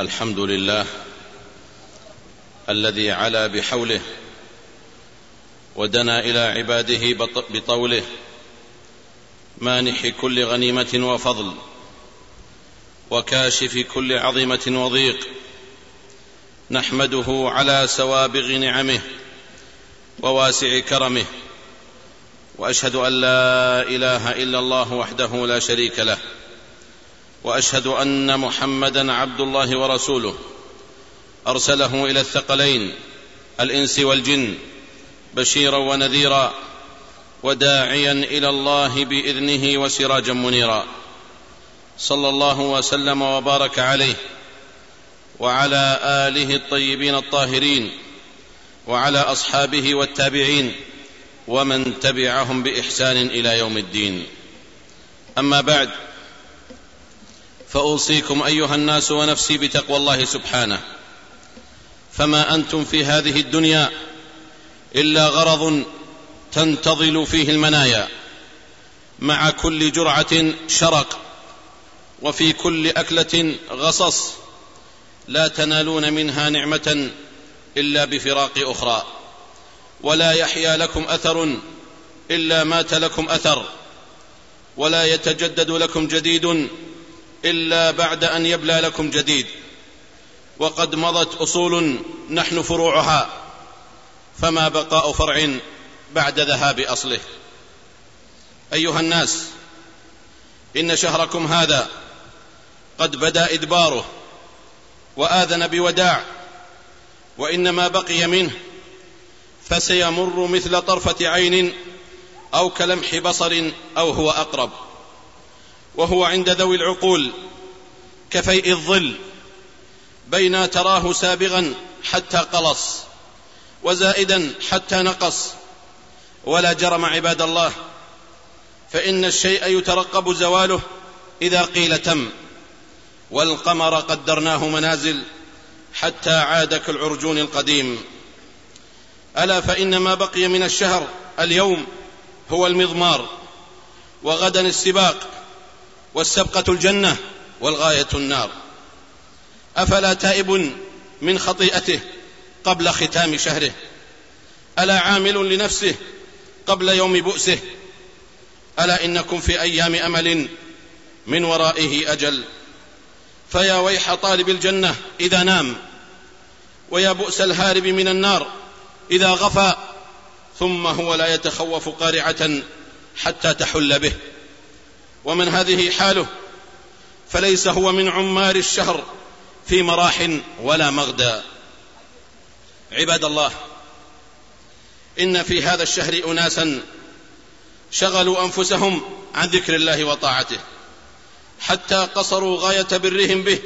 الحمد لله الذي علا بحوله ودنا إلى عباده بطوله مانح كل غنيمة وفضل وكاشف كل عظمه وضيق نحمده على سوابغ نعمه وواسع كرمه وأشهد أن لا إله إلا الله وحده لا شريك له وأشهد أن محمدا عبد الله ورسوله. أرسله إلى الثقلين الإنس والجن بشيرا ونذيرا وداعيا إلى الله بإذنه وسراجا منيرا. صلى الله وسلم وبارك عليه وعلى آله الطيبين الطاهرين وعلى أصحابه والتابعين ومن تبعهم بإحسان إلى يوم الدين. أما بعد فأوصيكم أيها الناس ونفسي بتقوى الله سبحانه. فما أنتم في هذه الدنيا إلا غرض تنتظل فيه المنايا. مع كل جرعة شرق وفي كل أكلة غصص لا تنالون منها نعمة إلا بفراق أخرى. ولا يحيا لكم أثر إلا مات لكم أثر. ولا يتجدد لكم جديد إلا بعد أن يبلى لكم جديد. وقد مضت أصول نحن فروعها فما بقاء فرع بعد ذهاب أصله. أيها الناس إن شهركم هذا قد بدا إدباره وآذن بوداع وإنما بقي منه فسيمر مثل طرفة عين أو كلمح بصر أو هو أقرب. وهو عند ذوي العقول كفيء الظل بين تراه سابغا حتى قلص وزائدا حتى نقص ولا جرم عباد الله فإن الشيء يترقب زواله إذا قيل تم والقمر قدرناه منازل حتى عاد كالعرجون القديم. ألا فإن ما بقي من الشهر اليوم هو المضمار وغدا السباق والسبقة الجنة والغاية النار. أفلا تائب من خطيئته قبل ختام شهره؟ ألا عامل لنفسه قبل يوم بؤسه؟ ألا إنكم في أيام أمل من ورائه أجل؟ فيا ويح طالب الجنة إذا نام ويا بؤس الهارب من النار إذا غفى ثم هو لا يتخوف قارعة حتى تحل به. ومن هذه حاله فليس هو من عمار الشهر في مراح ولا مغدى. عباد الله إن في هذا الشهر اناسا شغلوا أنفسهم عن ذكر الله وطاعته حتى قصروا غاية برهم به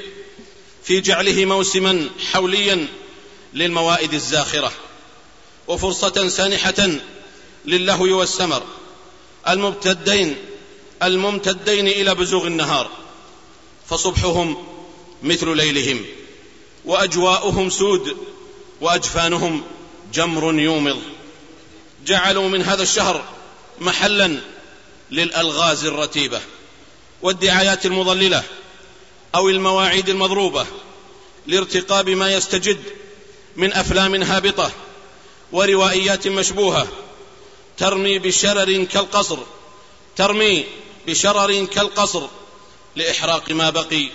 في جعله موسما حوليا للموائد الزاخرة وفرصة سانحة للهو والسمر المبتدين الممتدين إلى بزوغ النهار فصبحهم مثل ليلهم وأجواؤهم سود وأجفانهم جمر يومض جعلوا من هذا الشهر محلا للألغاز الرتيبة والدعايات المضللة أو المواعيد المضروبة لارتقاب ما يستجد من أفلام هابطة وروائيات مشبوهة ترمي بشرر كالقصر ترمي بشرر كالقصر لإحراق ما بقي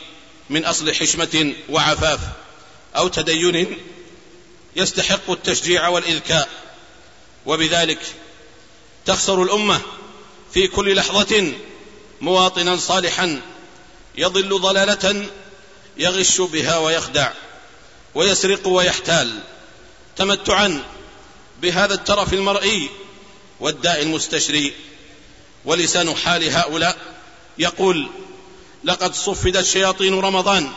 من أصل حشمة وعفاف أو تدين يستحق التشجيع والإذكاء. وبذلك تخسر الأمة في كل لحظة مواطنا صالحا يضل ضلالة يغش بها ويخدع ويسرق ويحتال تمتعا بهذا الترف المرئي والداء المستشري. ولسان حال هؤلاء يقول لقد صفدت شياطين رمضان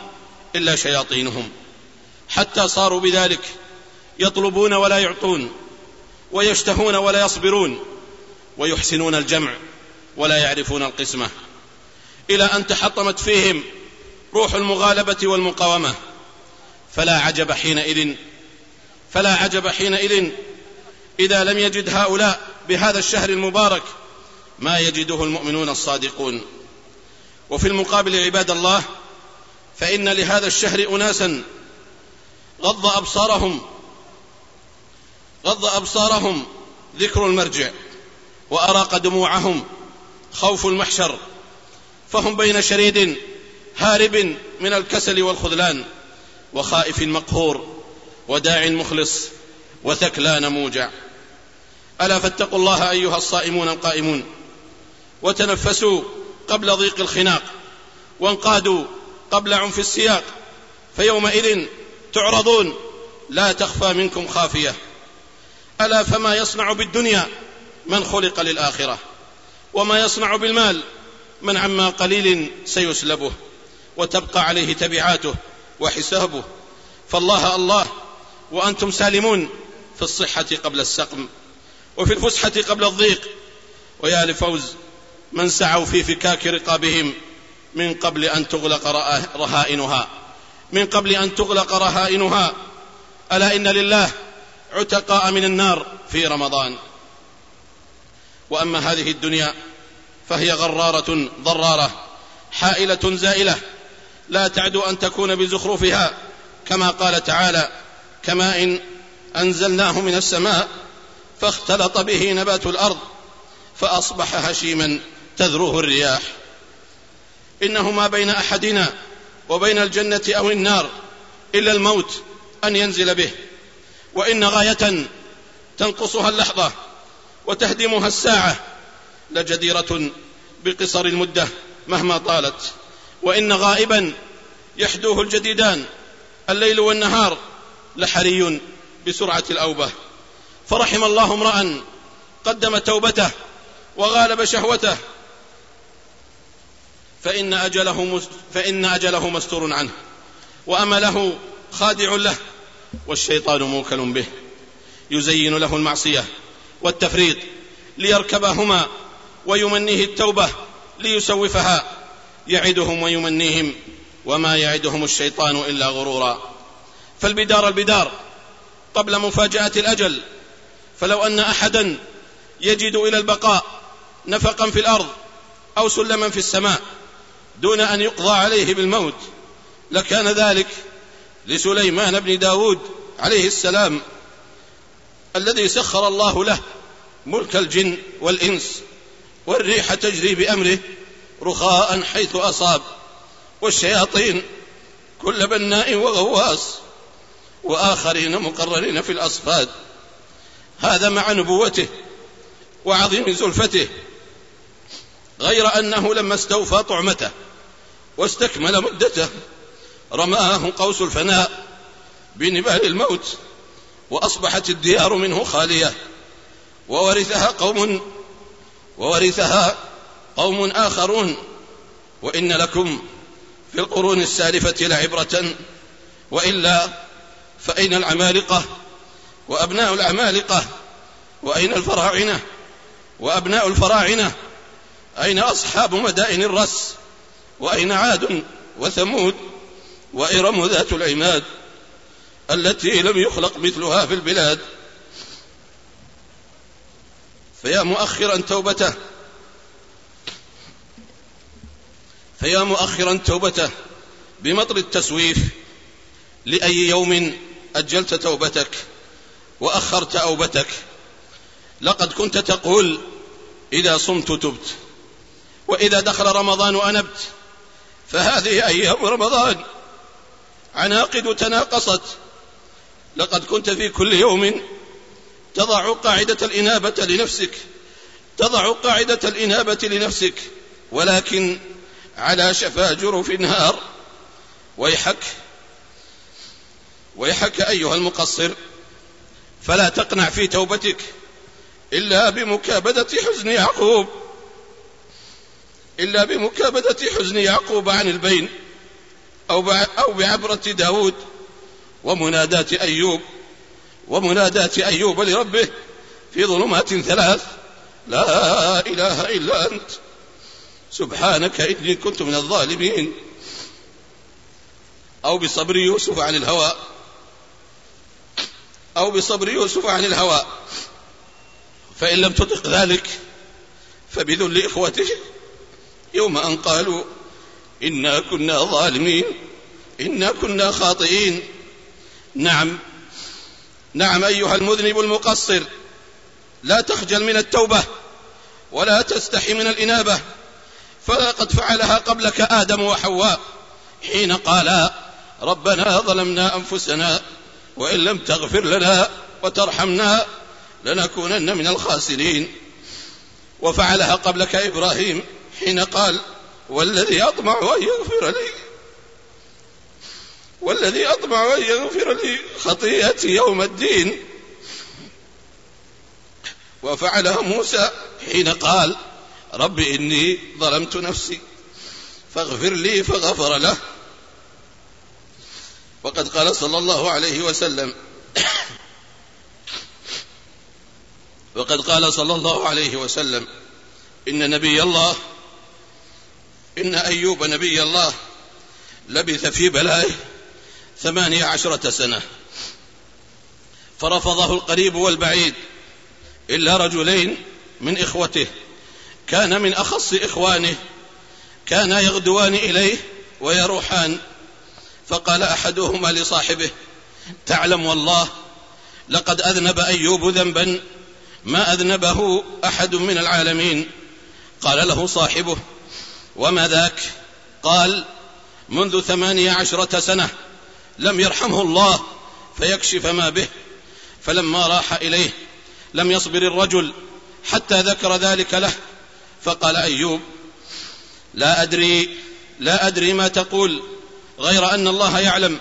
إلا شياطينهم حتى صاروا بذلك يطلبون ولا يعطون ويشتهون ولا يصبرون ويحسنون الجمع ولا يعرفون القسمة. إلى أن تحطمت فيهم روح المغالبة والمقاومة. فلا عجب حينئذ فلا عجب حينئذ إذا لم يجد هؤلاء بهذا الشهر المبارك ما يجده المؤمنون الصادقون. وفي المقابل عباد الله فإن لهذا الشهر أناسا غض أبصارهم غض أبصارهم ذكر المرجع وأراق دموعهم خوف المحشر فهم بين شريد هارب من الكسل والخذلان وخائف مقهور وداع مخلص وثكلان موجع. ألا فاتقوا الله أيها الصائمون القائمون. وتنفسوا قبل ضيق الخناق وانقادوا قبل عنف السياق فيومئذ تعرضون لا تخفى منكم خافية. ألا فما يصنع بالدنيا من خلق للآخرة وما يصنع بالمال من عما قليل سيسلبه وتبقى عليه تبعاته وحسابه. فالله الله وأنتم سالمون في الصحة قبل السقم وفي الفسحة قبل الضيق. ويا لفوز من سعوا في فكاك رقابهم من قبل أن تغلق رهائنها. من قبل أن تغلق رهائنها. ألا إن لله عتقاء من النار في رمضان. وأما هذه الدنيا فهي غرارة ضرارة حائلة زائلة. لا تعدو أن تكون بزخرفها كما قال تعالى كماء أنزلناه من السماء فاختلط به نبات الأرض فأصبح هشيما. تذروه الرياح. انه ما بين أحدنا وبين الجنة أو النار إلا الموت أن ينزل به. وإن غاية تنقصها اللحظة وتهدمها الساعة لجديرة بقصر المدة مهما طالت. وإن غائبا يحدوه الجديدان الليل والنهار لحري بسرعة الأوبة. فرحم الله امرا قدم توبته وغالب شهوته فإن أجله, فإن أجله مستور عنه وأمله خادع له والشيطان موكل به يزين له المعصية والتفريط ليركبهما ويمنيه التوبة ليسوفها يعدهم ويمنيهم وما يعدهم الشيطان إلا غرورا. فالبدار البدار قبل مفاجأة الأجل فلو أن أحدا يجد إلى البقاء نفقا في الأرض أو سلما في السماء دون أن يقضى عليه بالموت. لكان ذلك لسليمان بن داود عليه السلام الذي سخر الله له ملك الجن والإنس والريح تجري بأمره رخاء حيث أصاب والشياطين كل بناء وغواص وآخرين مقررين في الأصفاد. هذا مع نبوته وعظيم زلفته. غير أنه لما استوفى طعمته واستكمل مدته رماه قوس الفناء بنبال الموت وأصبحت الديار منه خالية. وورثها قوم وورثها قوم آخرون. وإن لكم في القرون السالفة لعبرة وإلا فأين العمالقة؟ وأبناء العمالقة؟ وأين الفراعنة؟ وأبناء الفراعنة؟ أين أصحاب مدائن الرس؟ وأين عاد وثمود؟ وإرم ذات العماد التي لم يخلق مثلها في البلاد. فيا مؤخرا توبته. فيا مؤخرا توبته بمطر التسويف لأي يوم أجلت توبتك وأخرت أوبتك. لقد كنت تقول إذا صمت تبت. وإذا دخل رمضان أنبت. فهذه أيام رمضان عناقد تناقصت. لقد كنت في كل يوم تضع قاعدة الإنابة لنفسك. تضع قاعدة الإنابة لنفسك. ولكن على شفا جرف نهار ويحك. ويحك أيها المقصر. فلا تقنع في توبتك إلا بمكابدة حزن يعقوب. إلا بمكابدة حزن يعقوب عن البين أو بعبرة داود ومناداة أيوب ومناداة أيوب لربه في ظلمات ثلاث لا إله إلا أنت سبحانك إني كنت من الظالمين. أو بصبر يوسف عن الهوى أو بصبر يوسف عن الهوى فإن لم تطق ذلك فبذل إخوته يوم أن قالوا إنا كنا ظالمين إنا كنا خاطئين. نعم نعم أيها المذنب المقصر لا تخجل من التوبة ولا تستحي من الإنابة فلقد فعلها قبلك آدم وحواء حين قالا ربنا ظلمنا أنفسنا وإن لم تغفر لنا وترحمنا لنكونن من الخاسرين. وفعلها قبلك إبراهيم حين قال والذي أطمع أن يغفر لي والذي أطمع أن يغفر لي خطيئتي يوم الدين. وفعلها موسى حين قال رب إني ظلمت نفسي فاغفر لي فغفر له. وقد قال صلى الله عليه وسلم وقد قال صلى الله عليه وسلم إن نبي الله إن أيوب نبي الله لبث في بلائه ثمانية عشرة سنة. فرفضه القريب والبعيد إلا رجلين من إخوته. كان من أخص إخوانه. كان يغدوان إليه ويروحان. فقال أحدهما لصاحبه تعلم والله لقد أذنب أيوب ذنبا ما أذنبه أحد من العالمين. قال له صاحبه وما ذاك؟ قال منذ ثمانية عشرة سنة لم يرحمه الله فيكشف ما به فلما راح إليه لم يصبر الرجل حتى ذكر ذلك له فقال أيوب لا أدري لا أدري ما تقول غير أن الله يعلم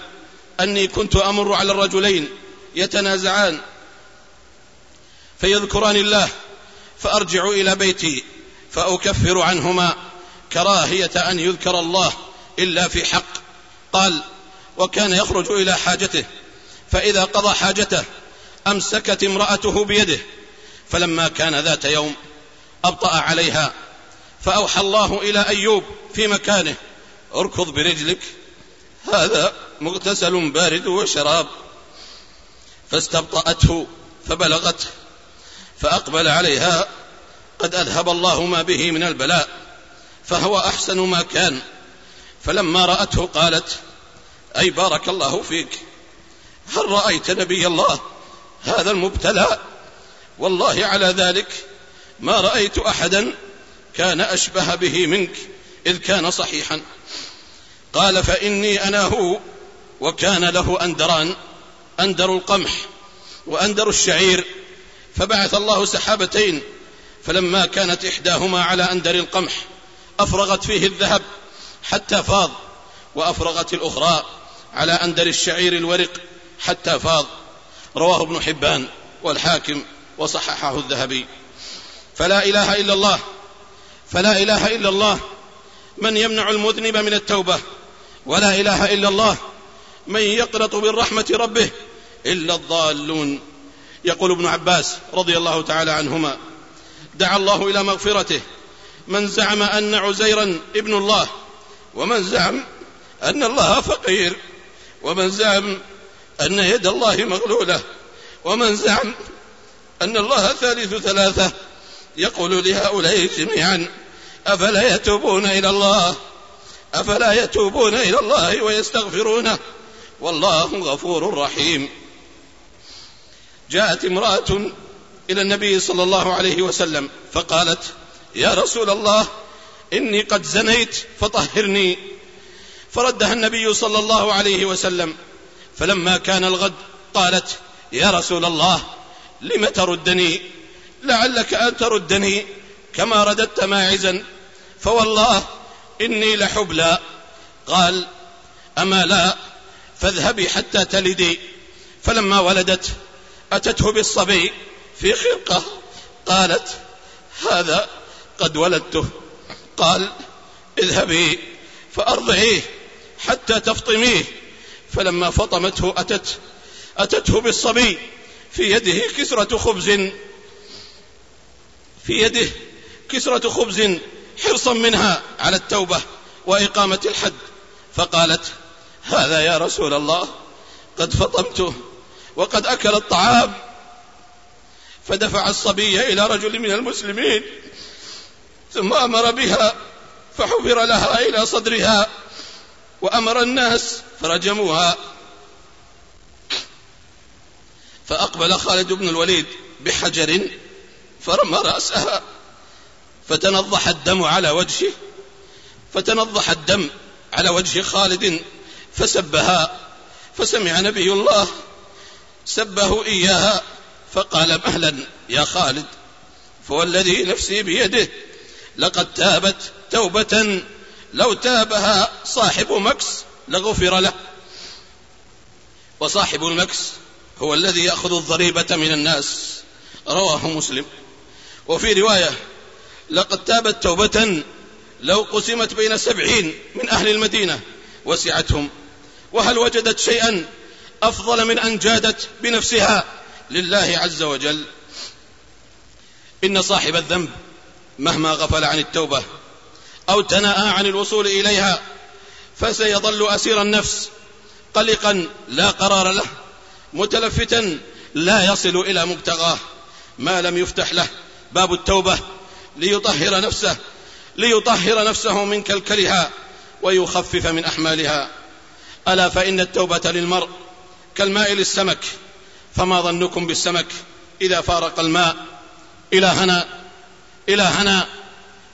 أني كنت أمر على الرجلين يتنازعان فيذكران الله فأرجع إلى بيتي فأكفر عنهما كراهية أن يذكر الله إلا في حق. قال وكان يخرج إلى حاجته فإذا قضى حاجته أمسكت امرأته بيده فلما كان ذات يوم أبطأ عليها فأوحى الله إلى أيوب في مكانه اركض برجلك هذا مغتسل بارد وشراب. فاستبطأته فبلغته فأقبل عليها قد أذهب الله ما به من البلاء. فهو أحسن ما كان. فلما رأته قالت أي بارك الله فيك. هل رأيت نبي الله؟ هذا المبتلى. والله على ذلك ما رأيت أحدا كان أشبه به منك إذ كان صحيحا. قال فإني أنا هو وكان له أندران أندر القمح وأندر الشعير. فبعث الله سحابتين فلما كانت إحداهما على أندر القمح أفرغت فيه الذهب حتى فاض وأفرغت الأخرى على أندر الشعير الورق حتى فاض. رواه ابن حبان والحاكم وصححه الذهبي. فلا إله إلا الله فلا إله إلا الله من يمنع المذنب من التوبة. ولا إله إلا الله من يقنط من رحمة ربه إلا الضالون. يقول ابن عباس رضي الله تعالى عنهما دعا الله إلى مغفرته من زعم أن عزيرا ابن الله ومن زعم أن الله فقير ومن زعم أن يد الله مغلولة ومن زعم أن الله ثالث ثلاثة يقول لهؤلاء جميعا أفلا يتوبون إلى الله؟ أفلا يتوبون إلى الله ويستغفرونه؟ والله غفور رحيم. جاءت امرأة إلى النبي صلى الله عليه وسلم فقالت يا رسول الله إني قد زنيت فطهرني. فردها النبي صلى الله عليه وسلم فلما كان الغد قالت يا رسول الله لم تردني؟ لعلك أن تردني كما رددت ماعزا. فوالله إني لحبلى. قال أما لا فاذهبي حتى تلدي. فلما ولدت أتته بالصبي في خرقة. قالت هذا قد ولدته. قال اذهبي فأرضعيه حتى تفطميه. فلما فطمته أتت أتته بالصبي في يده كسرة خبز. في يده كسرة خبز حرصا منها على التوبة وإقامة الحد. فقالت هذا يا رسول الله قد فطمته وقد أكل الطعام. فدفع الصبي إلى رجل من المسلمين ثم أمر بها فحفر لها إلى صدرها وأمر الناس فرجموها. فأقبل خالد بن الوليد بحجر فرمى رأسها فتنضح الدم على وجهه فتنضح الدم على وجه خالد فسبها فسمع نبي الله سبه إياها فقال مهلا يا خالد فوالذي نفسي بيده لقد تابت توبة لو تابها صاحب مكس لغفر له. وصاحب المكس هو الذي يأخذ الضريبة من الناس. رواه مسلم. وفي رواية لقد تابت توبة لو قسمت بين سبعين من أهل المدينة وسعتهم. وهل وجدت شيئا أفضل من أن جادت بنفسها؟ لله عز وجل. إن صاحب الذنب مهما غفل عن التوبة أو تنأى عن الوصول إليها فسيظل أسير النفس قلقا لا قرار له متلفتا لا يصل إلى مبتغاه. ما لم يفتح له باب التوبة ليطهر نفسه ليطهر نفسه من كلكلها ويخفف من أحمالها. ألا فإن التوبة للمرء كالماء للسمك فما ظنكم بالسمك إذا فارق الماء؟ إلهنا إلهنا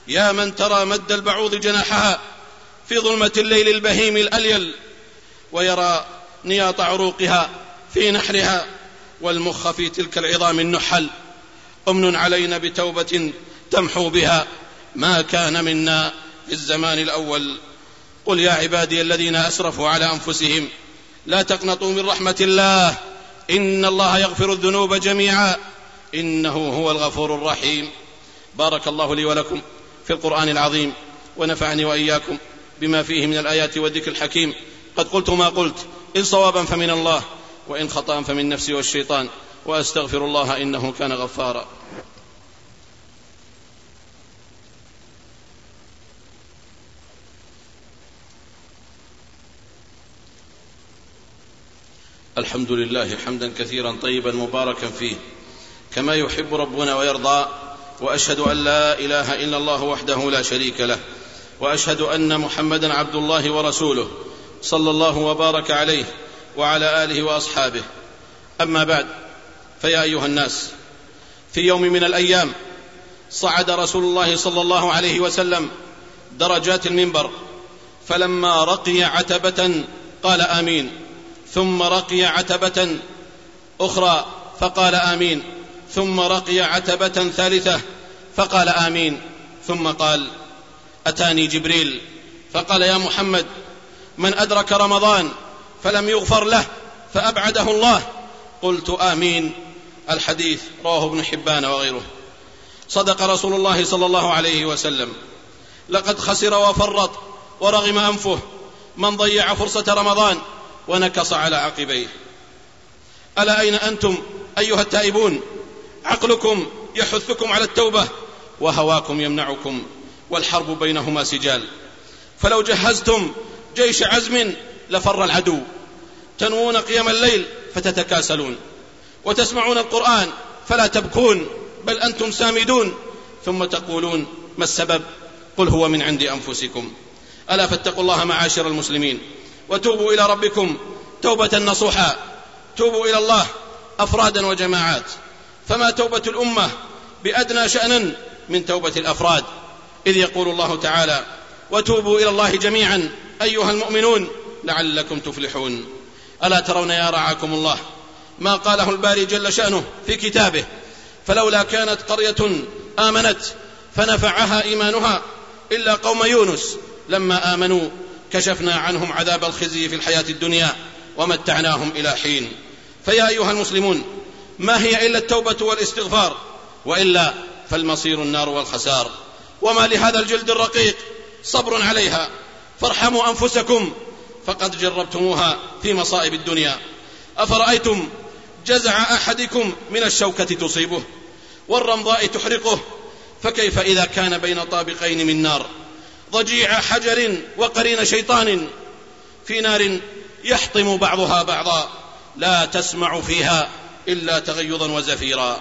يا من ترى مد البعوض جناحها في ظلمة الليل البهيم الأليل ويرى نياط عروقها في نحرها والمخ في تلك العظام النحل. أمن علينا بتوبة تمحو بها ما كان منا في الزمان الأول. قل يا عبادي الذين أسرفوا على أنفسهم لا تقنطوا من رحمة الله. إن الله يغفر الذنوب جميعا إنه هو الغفور الرحيم. بارك الله لي ولكم في القرآن العظيم ونفعني وإياكم بما فيه من الآيات والذكر الحكيم. قد قلت ما قلت. إن صوابا فمن الله وإن خطأ فمن نفسي والشيطان. وأستغفر الله إنه كان غفارا. الحمد لله حمدا كثيرا طيبا مباركا فيه. كما يحب ربنا ويرضى وأشهد أن لا إله إلا الله وحده لا شريك له وأشهد أن محمدا عبد الله ورسوله صلى الله وبارك عليه وعلى آله وأصحابه. أما بعد فيا أيها الناس في يوم من الأيام صعد رسول الله صلى الله عليه وسلم درجات المنبر فلما رقي عتبة قال آمين ثم رقي عتبة أخرى فقال آمين. ثم رقي عتبة ثالثة فقال آمين. ثم قال أتاني جبريل. فقال يا محمد من أدرك رمضان فلم يغفر له فأبعده الله. قلت آمين. الحديث رواه ابن حبان وغيره. صدق رسول الله صلى الله عليه وسلم. لقد خسر وفرط ورغم أنفه من ضيع فرصة رمضان ونكص على عقبيه. ألا أين أنتم أيها التائبون؟ عقلكم يحثكم على التوبة وهواكم يمنعكم والحرب بينهما سجال. فلو جهزتم جيش عزم لفر العدو. تنوون قيام الليل فتتكاسلون. وتسمعون القرآن فلا تبكون بل أنتم سامدون. ثم تقولون ما السبب؟ قل هو من عند أنفسكم. ألا فاتقوا الله معاشر المسلمين. وتوبوا إلى ربكم توبة نصوحا. توبوا إلى الله أفرادا وجماعات. فما توبة الأمة بأدنى شانا من توبة الأفراد. إذ يقول الله تعالى وتوبوا إلى الله جميعا أيها المؤمنون لعلكم تفلحون. ألا ترون يا رعاكم الله ما قاله الباري جل شأنه في كتابه؟ فلولا كانت قرية آمنت فنفعها إيمانها إلا قوم يونس. لما آمنوا كشفنا عنهم عذاب الخزي في الحياة الدنيا ومتعناهم إلى حين. فيا أيها المسلمون ما هي إلا التوبة والاستغفار؟ وإلا فالمصير النار والخسار. وما لهذا الجلد الرقيق؟ صبر عليها. فارحموا أنفسكم. فقد جربتموها في مصائب الدنيا. أفرأيتم جزع أحدكم من الشوكة تصيبه؟ والرمضاء تحرقه؟ فكيف إذا كان بين طابقين من نار؟ ضجيع حجر وقرين شيطان في نار يحطم بعضها بعضا. لا تسمع فيها. إلا تغيظا وزفيرا.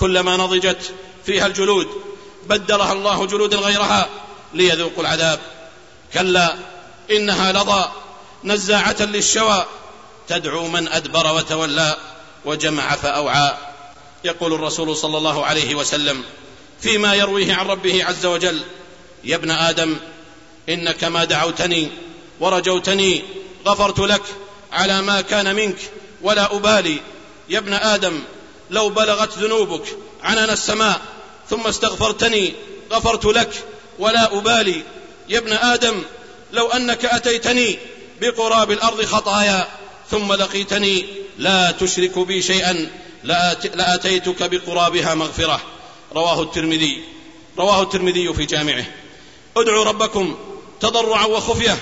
كلما نضجت فيها الجلود بدلها الله جلودا غيرها ليذوقوا العذاب. كلا إنها لظى نزاعة للشوى. تدعو من أدبر وتولى وجمع فأوعى. يقول الرسول صلى الله عليه وسلم فيما يرويه عن ربه عز وجل يا ابن آدم إنك ما دعوتني ورجوتني غفرت لك على ما كان منك ولا أبالي يا ابن آدم لو بلغت ذنوبك عنان السماء ثم استغفرتني غفرت لك ولا أبالي. يا ابن آدم لو أنك أتيتني بقراب الأرض خطايا ثم لقيتني لا تشرك بي شيئا لأتيتك بقرابها مغفرة. رواه الترمذي. رواه الترمذي في جامعه. ادعوا ربكم تضرعا وخفية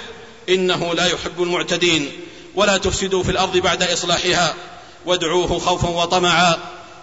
إنه لا يحب المعتدين ولا تفسدوا في الأرض بعد إصلاحها. وادعوه خوفا وطمعا.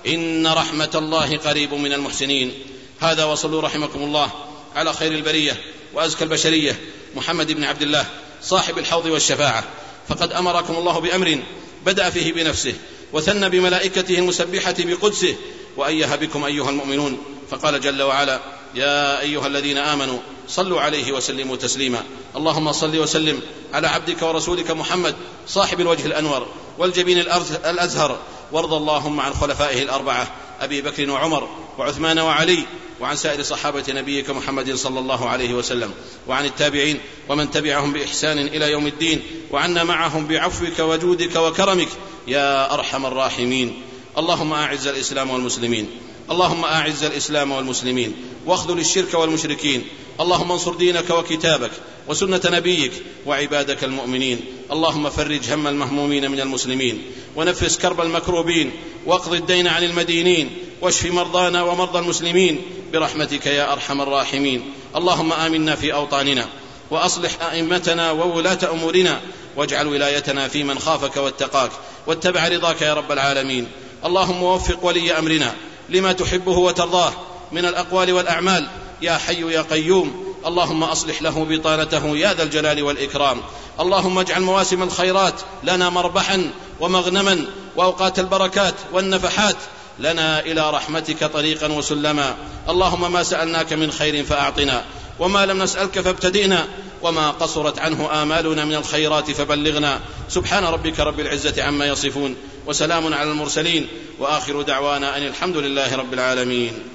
إن رحمة الله قريب من المحسنين. هذا وصلوا رحمكم الله على خير البرية وأزكى البشرية. محمد بن عبد الله صاحب الحوض والشفاعة. فقد أمركم الله بأمر بدأ فيه بنفسه وثنى بملائكته المسبحة بقدسه. وايه بكم أيها المؤمنون فقال جل وعلا يا أيها الذين آمنوا صلوا عليه وسلموا تسليما. اللهم صل وسلم على عبدك ورسولك محمد صاحب الوجه الأنور والجبين الأزهر. وارض اللهم عن خلفائه الأربعة أبي بكر وعمر وعثمان وعلي وعن سائر صحابة نبيك محمد صلى الله عليه وسلم وعن التابعين ومن تبعهم بإحسان إلى يوم الدين وعنا معهم بعفوك وجودك وكرمك. يا أرحم الراحمين. اللهم أعز الإسلام والمسلمين. اللهم أعز الإسلام والمسلمين. واخذل الشرك والمشركين. اللهم انصر دينك وكتابك وسنة نبيك وعبادك المؤمنين. اللهم فرج هم المهمومين من المسلمين. ونفس كرب المكروبين. واقض الدين عن المدينين. واشف مرضانا ومرضى المسلمين. برحمتك يا أرحم الراحمين. اللهم آمنا في أوطاننا. وأصلح أئمتنا وولاة أمورنا. واجعل ولايتنا في من خافك واتقاك. واتبع رضاك يا رب العالمين. اللهم وفق ولي أمرنا لما تحبه وترضاه من الأقوال والأعمال. يا حي يا قيوم اللهم أصلح له بطانته يا ذا الجلال والإكرام. اللهم اجعل مواسم الخيرات لنا مربحا ومغنما وأوقات البركات والنفحات لنا إلى رحمتك طريقا وسلما. اللهم ما سألناك من خير فأعطنا وما لم نسألك فابتدئنا وما قصرت عنه آمالنا من الخيرات فبلغنا. سبحان ربك رب العزة عما يصفون وسلام على المرسلين وآخر دعوانا أن الحمد لله رب العالمين.